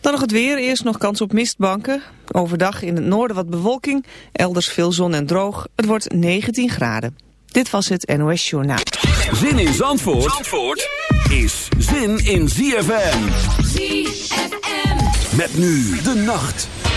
Dan nog het weer. Eerst nog kans op mistbanken. Overdag in het noorden wat bewolking. Elders veel zon en droog. Het wordt 19 graden. Dit was het NOS Journaal. Zin in Zandvoort, Zandvoort is zin in ZFM. ZFM. Met nu de nacht.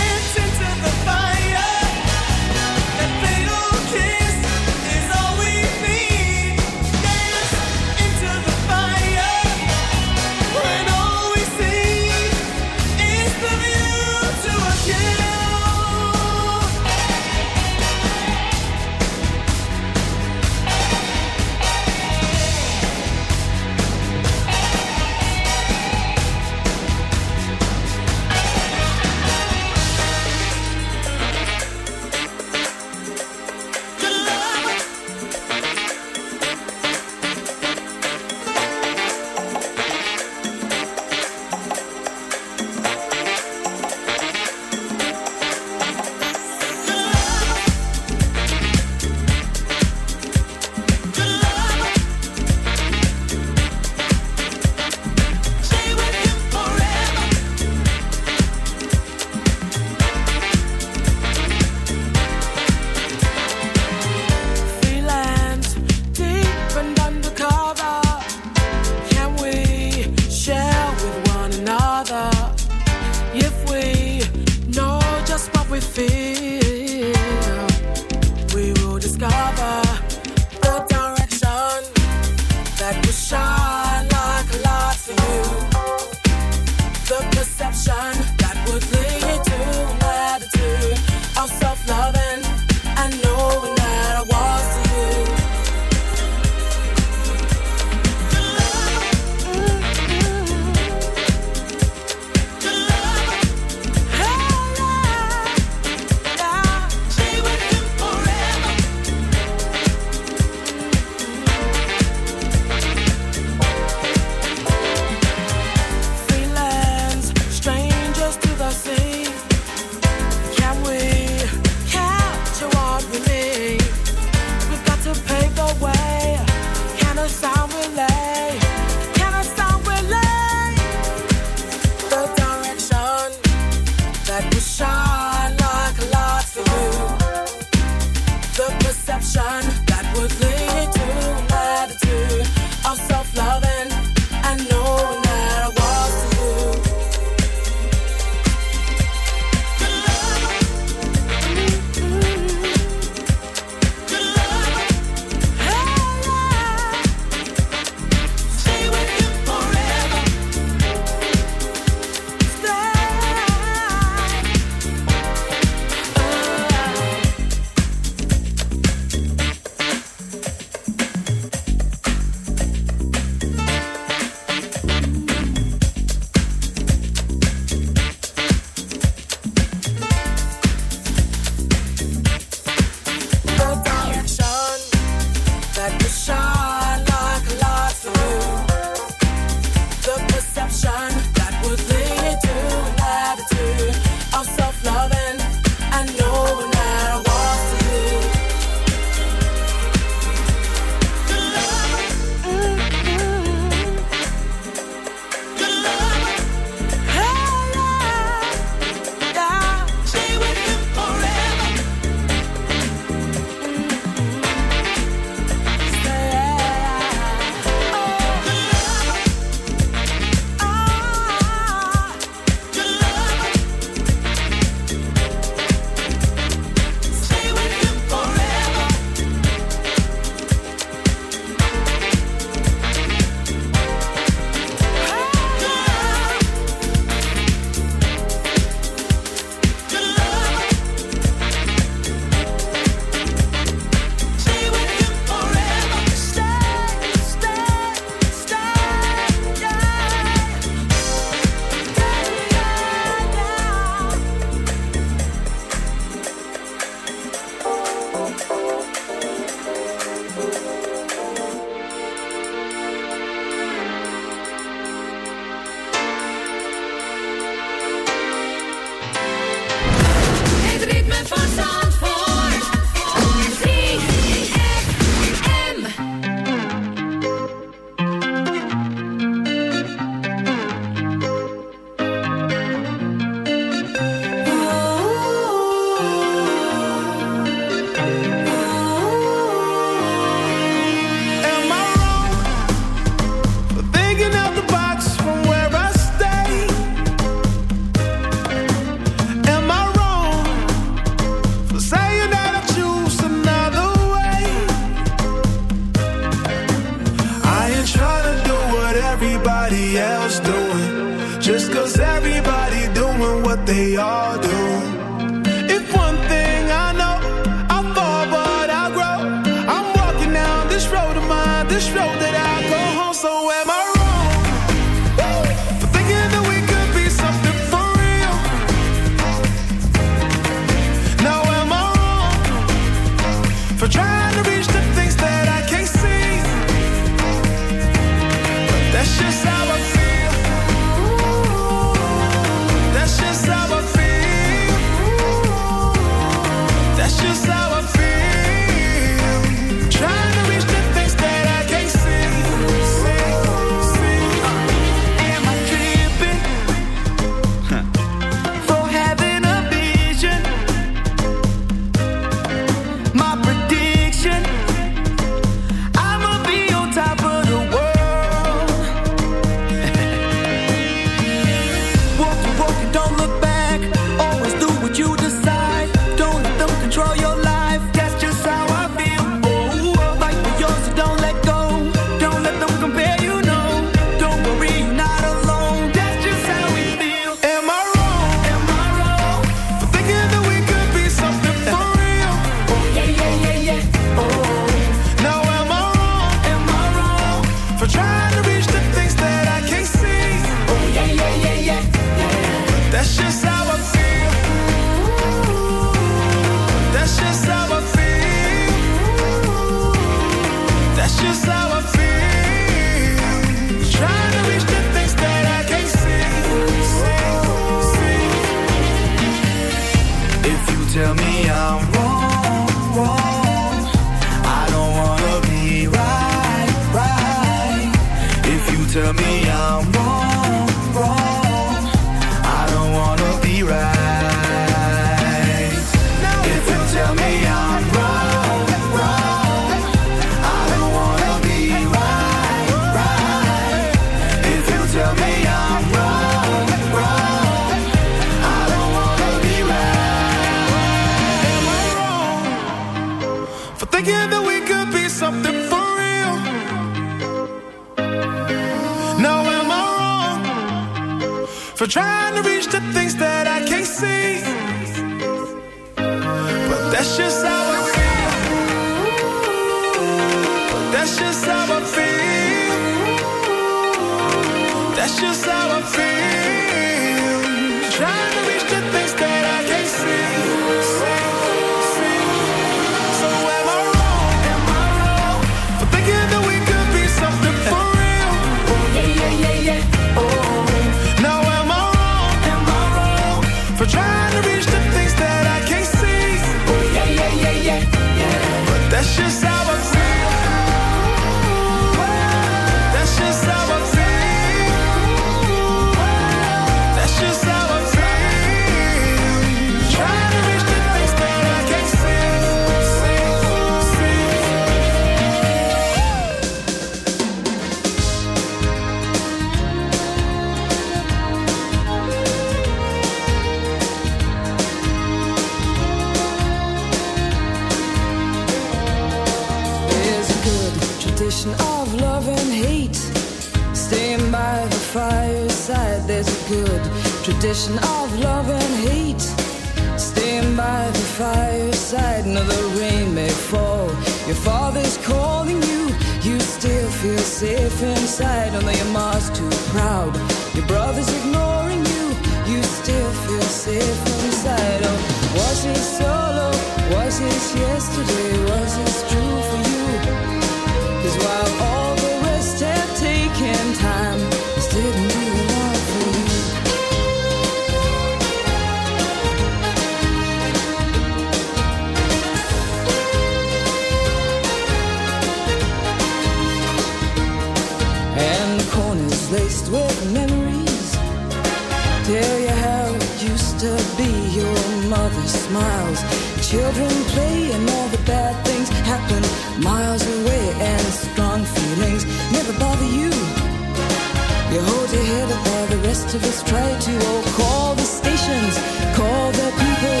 told you here to bear the rest of us try to. Oh, call the stations, call the people.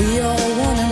We all want to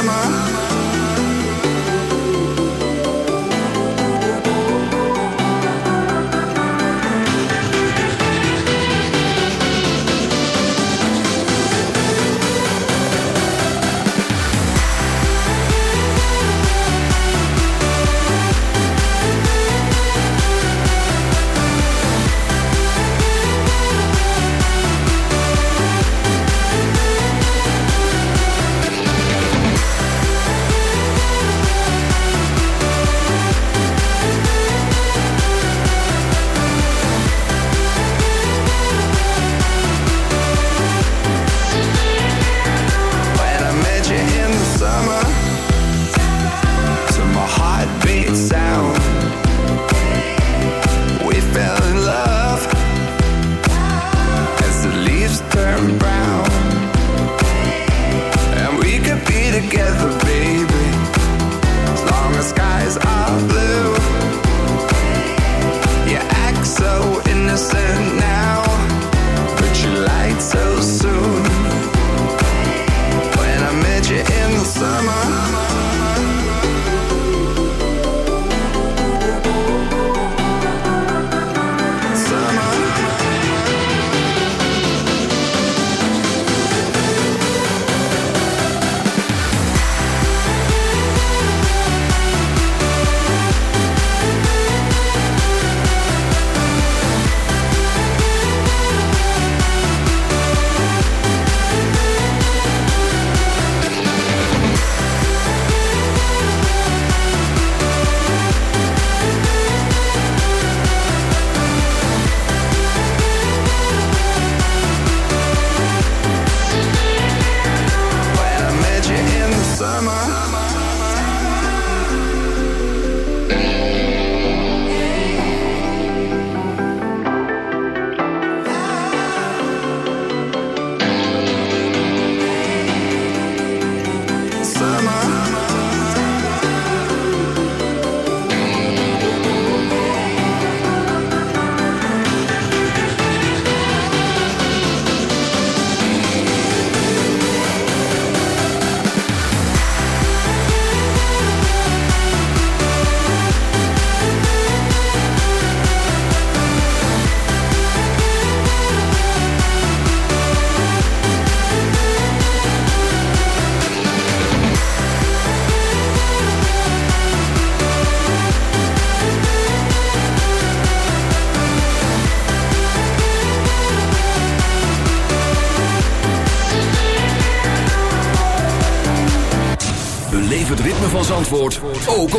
in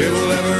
it will ever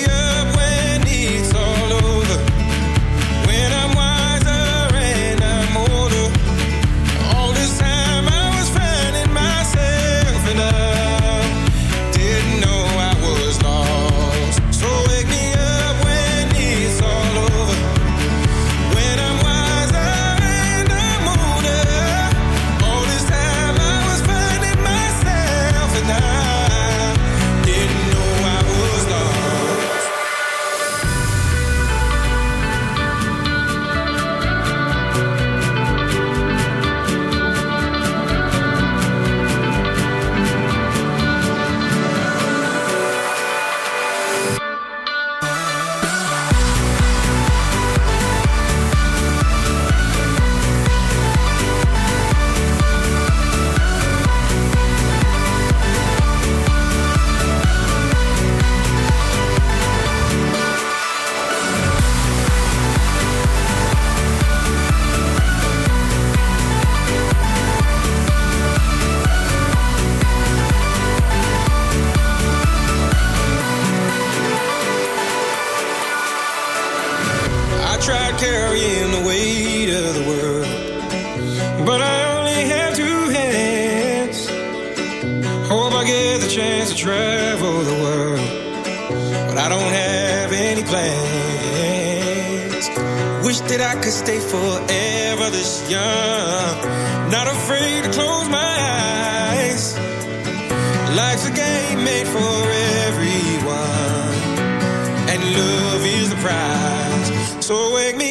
Life's a game made for everyone, and love is the prize. So wake me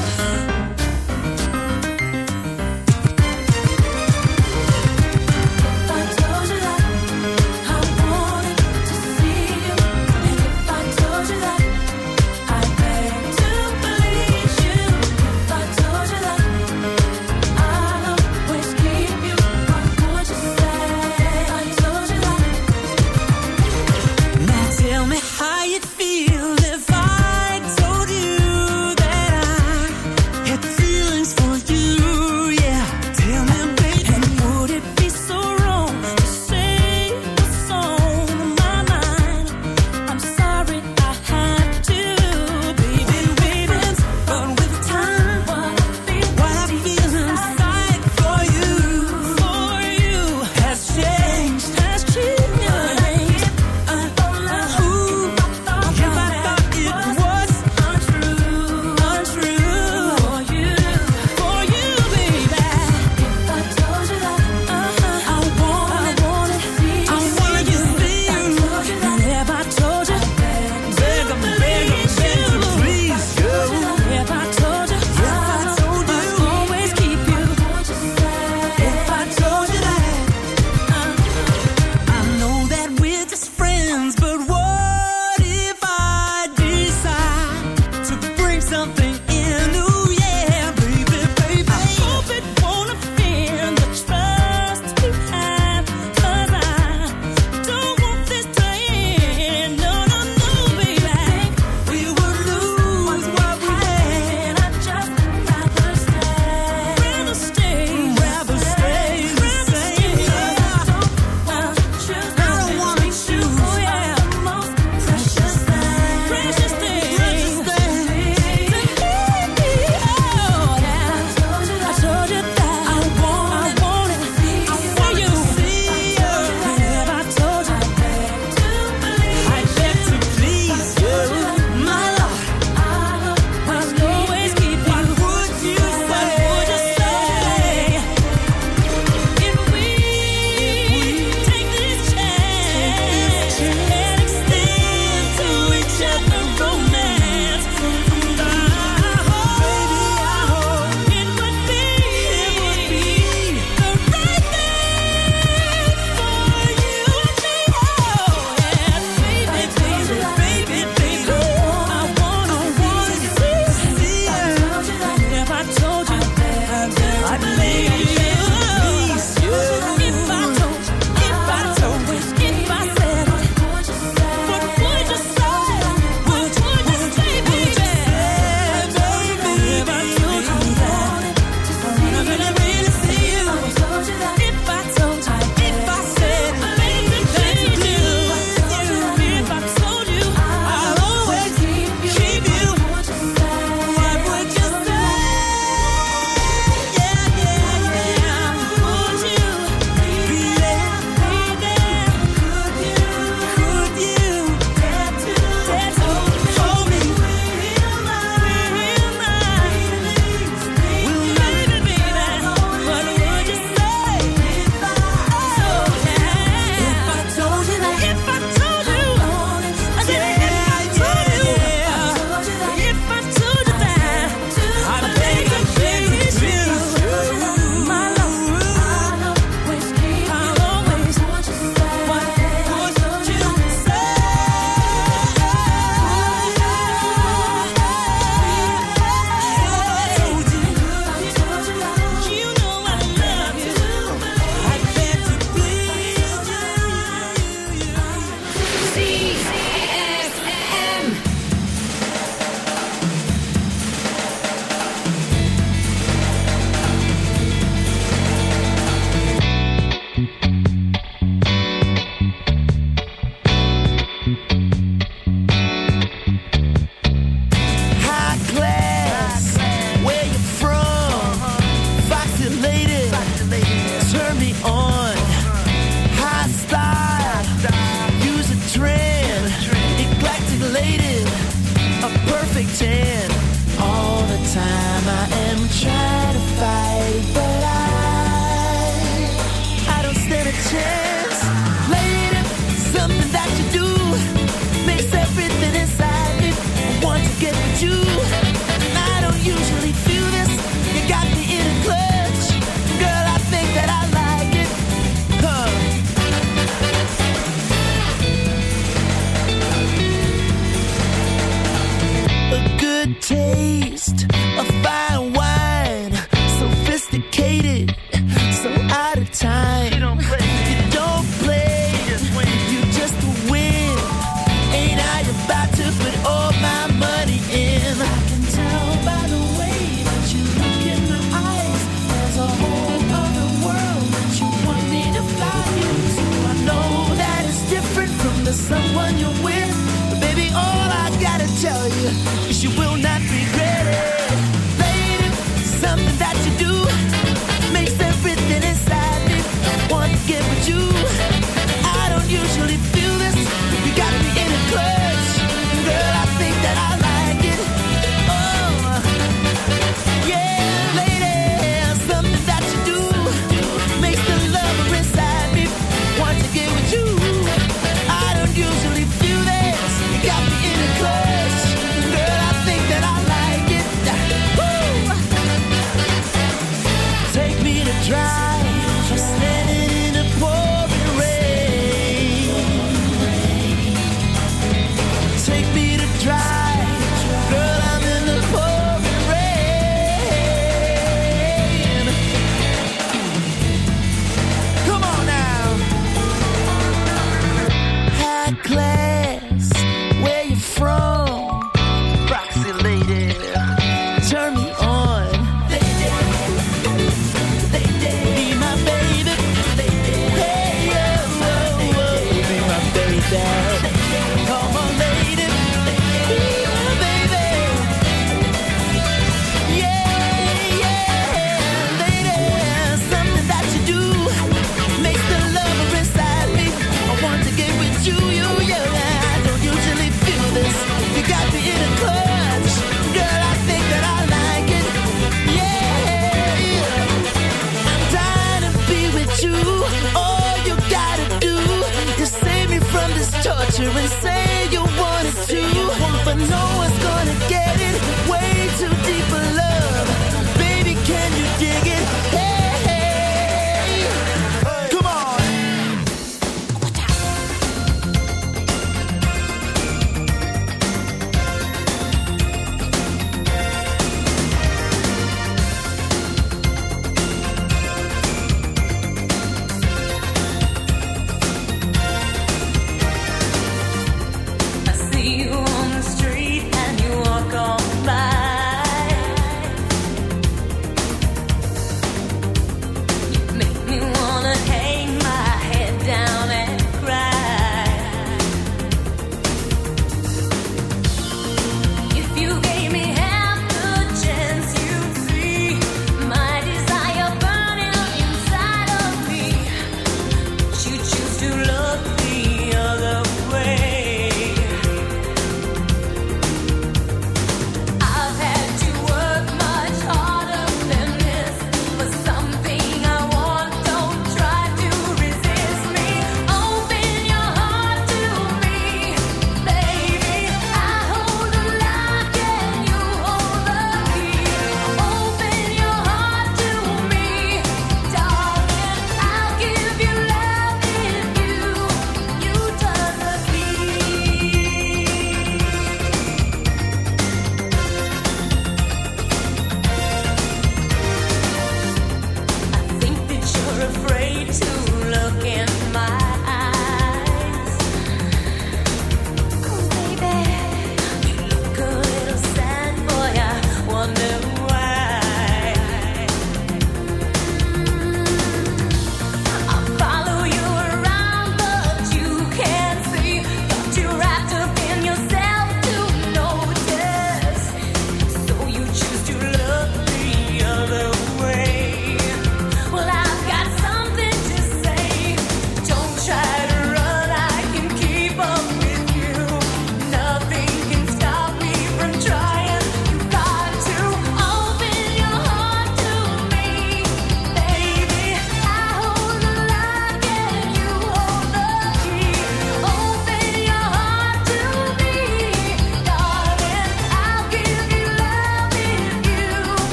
tell you she will not.